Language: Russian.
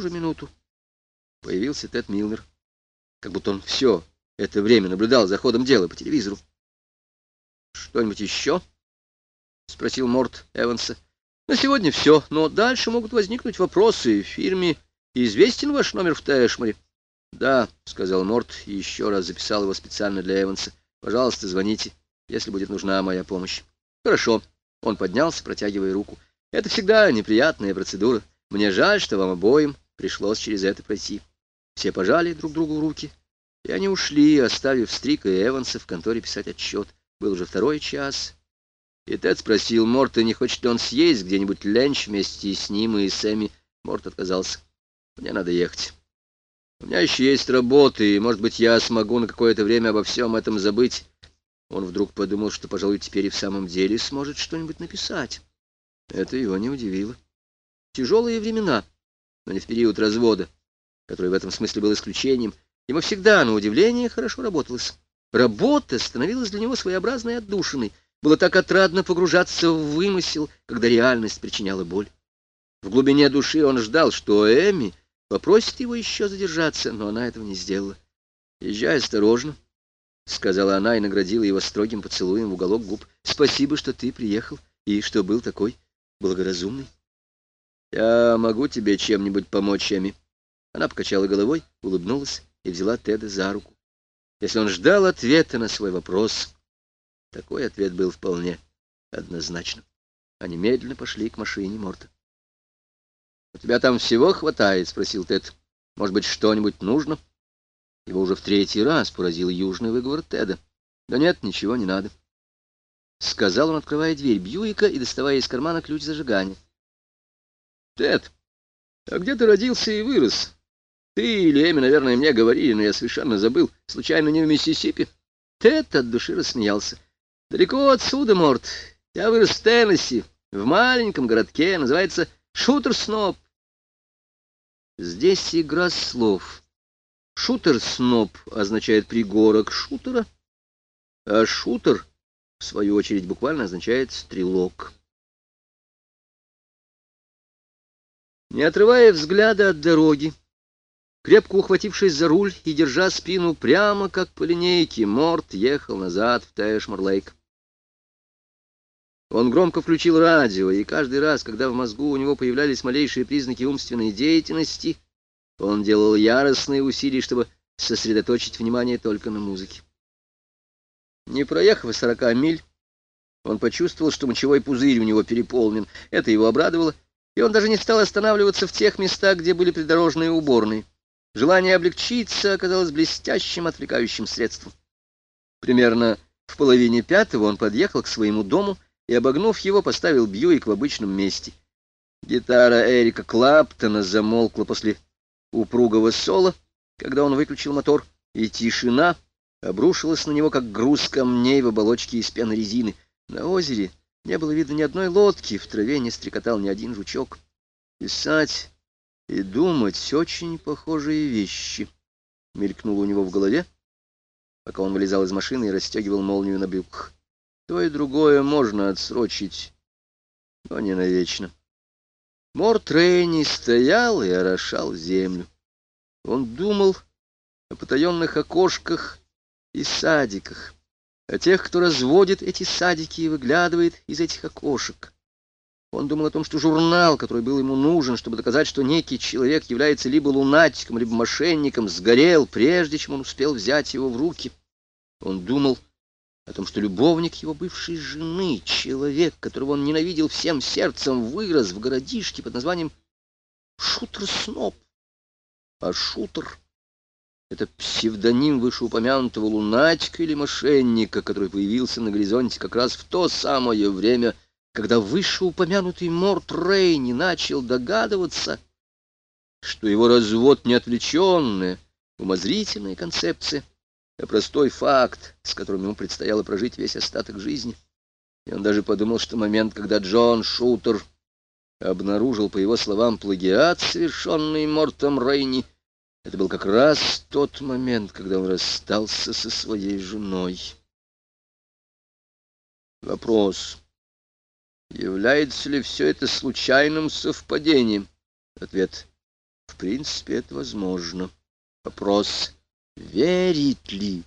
же минуту появился Тед Милнер, как будто он все это время наблюдал за ходом дела по телевизору. «Что-нибудь еще?» — спросил Морт Эванса. «На сегодня все, но дальше могут возникнуть вопросы. В фирме известен ваш номер в Тэшморе?» «Да», — сказал Морт и еще раз записал его специально для Эванса. «Пожалуйста, звоните, если будет нужна моя помощь». «Хорошо». Он поднялся, протягивая руку. «Это всегда неприятная процедура. Мне жаль, что вам обоим пришлось через это пройти». Все пожали друг другу руки, и они ушли, оставив Стрика и Эванса в конторе писать отчет. Был уже второй час. И Тед спросил Морта, не хочет ли он съесть где-нибудь ленч вместе с ним и Сэмми. Морт отказался. «Мне надо ехать». У меня еще есть работа, и, может быть, я смогу на какое-то время обо всем этом забыть. Он вдруг подумал, что, пожалуй, теперь и в самом деле сможет что-нибудь написать. Это его не удивило. Тяжелые времена, но не в период развода, который в этом смысле был исключением, ему всегда, на удивление, хорошо работалось. Работа становилась для него своеобразной отдушиной. Было так отрадно погружаться в вымысел, когда реальность причиняла боль. В глубине души он ждал, что Эми Попросит его еще задержаться, но она этого не сделала. «Езжай осторожно», — сказала она и наградила его строгим поцелуем в уголок губ. «Спасибо, что ты приехал и что был такой благоразумный». «Я могу тебе чем-нибудь помочь, Эми?» Она покачала головой, улыбнулась и взяла Теда за руку. Если он ждал ответа на свой вопрос, такой ответ был вполне однозначным. Они медленно пошли к машине Морта. — У тебя там всего хватает? — спросил Тед. — Может быть, что-нибудь нужно? Его уже в третий раз поразил южный выговор Теда. — Да нет, ничего не надо. Сказал он, открывая дверь Бьюика и доставая из кармана ключ зажигания. — Тед, а где ты родился и вырос? Ты или Эми, наверное, мне говорили, но я совершенно забыл. Случайно не в Миссисипи? Тед от души рассмеялся. — Далеко отсюда, Морт. Я вырос в Теннесси, в маленьком городке, называется Шутер-сноп. Здесь игра слов. Шутер-сноп означает пригорок шутера, а шутер, в свою очередь, буквально означает стрелок. Не отрывая взгляда от дороги, крепко ухватившись за руль и держа спину прямо как по линейке, Морт ехал назад в Тэшмор-Лейк. Он громко включил радио, и каждый раз, когда в мозгу у него появлялись малейшие признаки умственной деятельности, он делал яростные усилия, чтобы сосредоточить внимание только на музыке. Не проехав сорока миль, он почувствовал, что мочевой пузырь у него переполнен. Это его обрадовало, и он даже не стал останавливаться в тех местах, где были придорожные уборные. Желание облегчиться оказалось блестящим отвлекающим средством. Примерно в половине пятого он подъехал к своему дому, и, обогнув его, поставил Бьюик в обычном месте. Гитара Эрика Клаптона замолкла после упругого соло, когда он выключил мотор, и тишина обрушилась на него, как груз камней в оболочке из пены резины. На озере не было видно ни одной лодки, в траве не стрекотал ни один жучок. Писать и думать — очень похожие вещи, — мелькнуло у него в голове, пока он вылезал из машины и расстегивал молнию на брюках. То и другое можно отсрочить, но не навечно. Морт Рейни стоял и орошал землю. Он думал о потаенных окошках и садиках, о тех, кто разводит эти садики и выглядывает из этих окошек. Он думал о том, что журнал, который был ему нужен, чтобы доказать, что некий человек является либо лунатиком, либо мошенником, сгорел, прежде чем он успел взять его в руки. Он думал о том, что любовник его бывшей жены, человек, которого он ненавидел всем сердцем, вырос в городишке под названием Шутер Сноп. А Шутер — это псевдоним вышеупомянутого лунатика или мошенника, который появился на горизонте как раз в то самое время, когда вышеупомянутый Морт Рейни начал догадываться, что его развод не отвлеченная, умозрительная концепция, а простой факт, с которым ему предстояло прожить весь остаток жизни. И он даже подумал, что момент, когда Джон Шутер обнаружил, по его словам, плагиат, совершенный Мортом Рейни, это был как раз тот момент, когда он расстался со своей женой. Вопрос. Является ли все это случайным совпадением? Ответ. В принципе, это возможно. Вопрос, верит ли